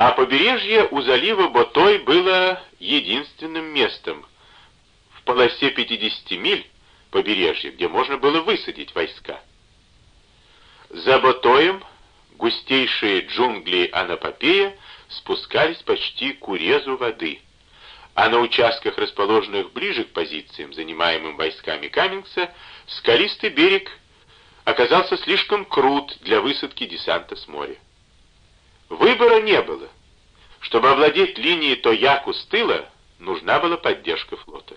А побережье у залива Ботой было единственным местом в полосе 50 миль побережья, где можно было высадить войска. За Ботоем густейшие джунгли Анапопея спускались почти к урезу воды, а на участках, расположенных ближе к позициям, занимаемым войсками Каммингса, скалистый берег оказался слишком крут для высадки десанта с моря. Выбора не было. Чтобы овладеть линией Тояку с тыла, нужна была поддержка флота.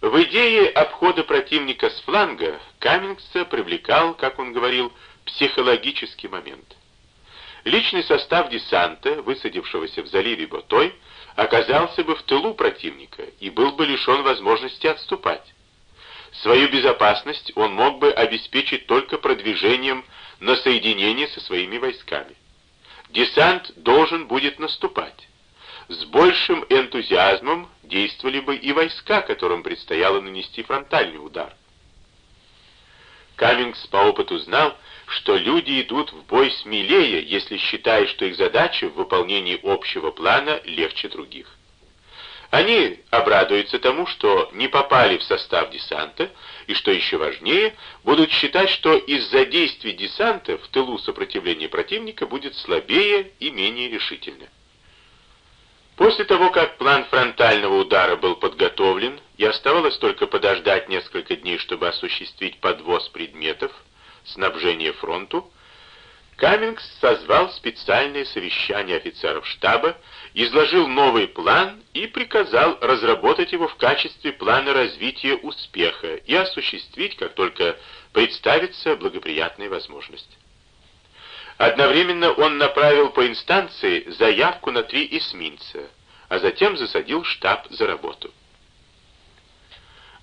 В идее обхода противника с фланга Каммингса привлекал, как он говорил, психологический момент. Личный состав десанта, высадившегося в заливе Ботой, оказался бы в тылу противника и был бы лишен возможности отступать. Свою безопасность он мог бы обеспечить только продвижением на соединение со своими войсками. Десант должен будет наступать. С большим энтузиазмом действовали бы и войска, которым предстояло нанести фронтальный удар. Каммингс по опыту знал, что люди идут в бой смелее, если считают, что их задача в выполнении общего плана легче других. Они обрадуются тому, что не попали в состав десанта, и, что еще важнее, будут считать, что из-за действий десанта в тылу сопротивление противника будет слабее и менее решительно. После того, как план фронтального удара был подготовлен, и оставалось только подождать несколько дней, чтобы осуществить подвоз предметов, снабжение фронту, Каммингс созвал специальное совещание офицеров штаба, изложил новый план и приказал разработать его в качестве плана развития успеха и осуществить, как только представится благоприятная возможность. Одновременно он направил по инстанции заявку на три эсминца, а затем засадил штаб за работу.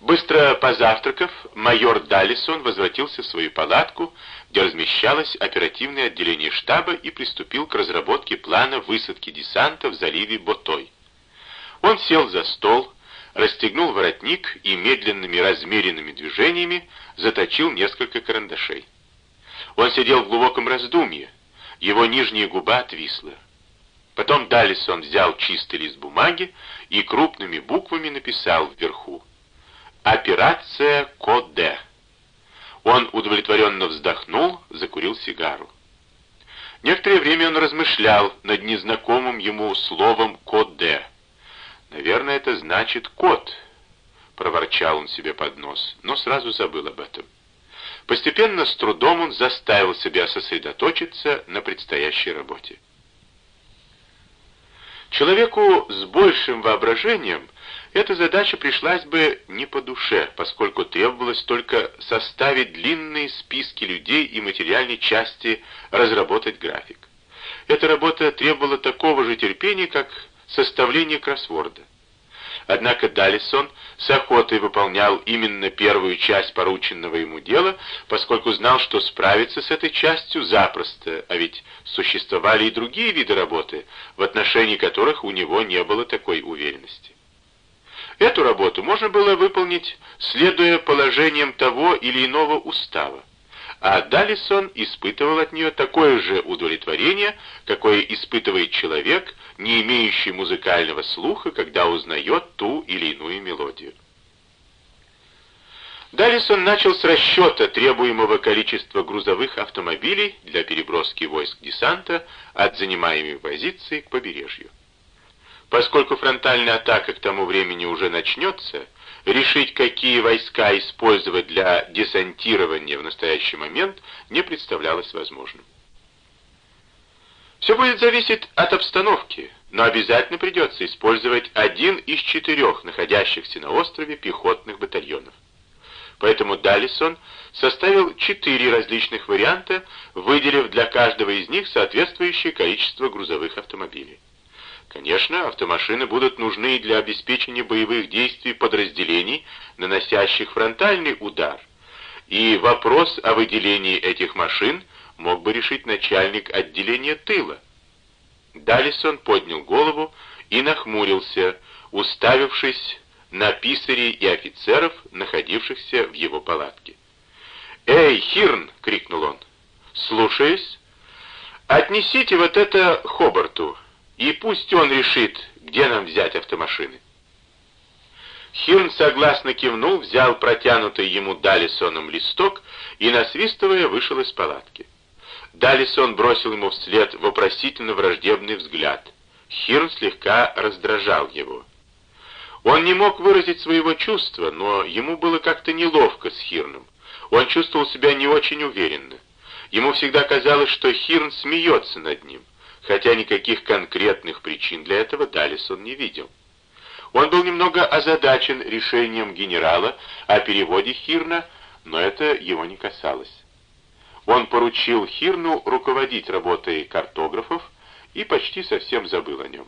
Быстро позавтракав, майор Даллисон возвратился в свою палатку, где размещалось оперативное отделение штаба и приступил к разработке плана высадки десанта в заливе Ботой. Он сел за стол, расстегнул воротник и медленными размеренными движениями заточил несколько карандашей. Он сидел в глубоком раздумье, его нижняя губа отвисла. Потом Даллисон взял чистый лист бумаги и крупными буквами написал вверху Операция Коде. Он удовлетворенно вздохнул, закурил сигару. Некоторое время он размышлял над незнакомым ему словом «коде». «Наверное, это значит «кот», — проворчал он себе под нос, но сразу забыл об этом. Постепенно, с трудом он заставил себя сосредоточиться на предстоящей работе. Человеку с большим воображением эта задача пришлась бы не по душе, поскольку требовалось только составить длинные списки людей и материальной части, разработать график. Эта работа требовала такого же терпения, как составление кроссворда. Однако Даллисон с охотой выполнял именно первую часть порученного ему дела, поскольку знал, что справиться с этой частью запросто, а ведь существовали и другие виды работы, в отношении которых у него не было такой уверенности. Эту работу можно было выполнить, следуя положениям того или иного устава, а Далисон испытывал от нее такое же удовлетворение, какое испытывает человек, не имеющий музыкального слуха, когда узнает ту или иную мелодию. Далисон начал с расчета требуемого количества грузовых автомобилей для переброски войск десанта от занимаемой позиции к побережью. Поскольку фронтальная атака к тому времени уже начнется, решить, какие войска использовать для десантирования в настоящий момент, не представлялось возможным. Все будет зависеть от обстановки, но обязательно придется использовать один из четырех находящихся на острове пехотных батальонов. Поэтому Даллисон составил четыре различных варианта, выделив для каждого из них соответствующее количество грузовых автомобилей. Конечно, автомашины будут нужны для обеспечения боевых действий подразделений, наносящих фронтальный удар. И вопрос о выделении этих машин мог бы решить начальник отделения тыла. Далисон поднял голову и нахмурился, уставившись на писарей и офицеров, находившихся в его палатке. «Эй, Хирн!» — крикнул он. «Слушаюсь!» Отнесите вот это Хобарту, и пусть он решит, где нам взять автомашины. Хирн согласно кивнул, взял протянутый ему Далисоном листок и, насвистывая, вышел из палатки. Далисон бросил ему вслед вопросительно враждебный взгляд. Хирн слегка раздражал его. Он не мог выразить своего чувства, но ему было как-то неловко с Хирном. Он чувствовал себя не очень уверенно. Ему всегда казалось, что Хирн смеется над ним, хотя никаких конкретных причин для этого Далисон не видел. Он был немного озадачен решением генерала о переводе Хирна, но это его не касалось. Он поручил Хирну руководить работой картографов и почти совсем забыл о нем.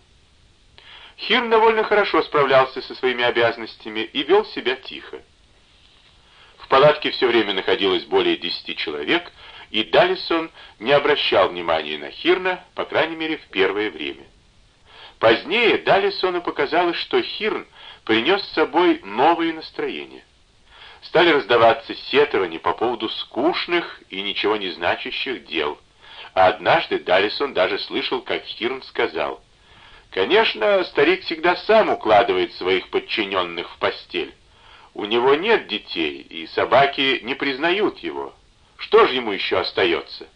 Хирн довольно хорошо справлялся со своими обязанностями и вел себя тихо. В палатке все время находилось более десяти человек, и Далисон не обращал внимания на Хирна, по крайней мере, в первое время. Позднее Далисону показалось, что Хирн принес с собой новые настроения. Стали раздаваться сетования по поводу скучных и ничего не значащих дел. А однажды Далисон даже слышал, как Хирн сказал, «Конечно, старик всегда сам укладывает своих подчиненных в постель. У него нет детей, и собаки не признают его. Что же ему еще остается?»